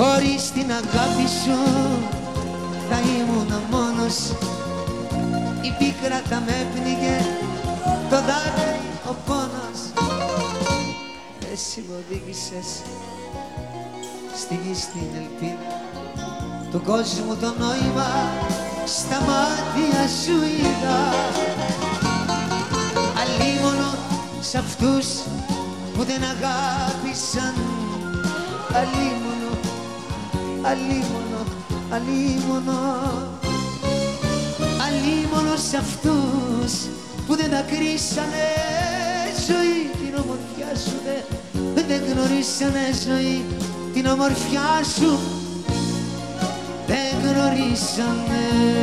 Χωρίς την αγάπη σου θα ήμουν μόνος. Η πίκρα θα με πνίγε το δάκρυ ο πόνος. Εσύ μου οδήγησες στη γη στην ελπίδα του κόσμου το νόημα στα μάτια σου είδα. Αλίμονο σ' αυτούς που δεν αγάπησαν Αλίμονο, αλίμονο, αλίμονο. Αλίμονος σ' αυτούς που δεν τα κρίσανε. Ζωή την ομορφιά σου δεν, δεν γνωρίσανε. Ζωή την ομορφιά σου δεν γνωρίσανε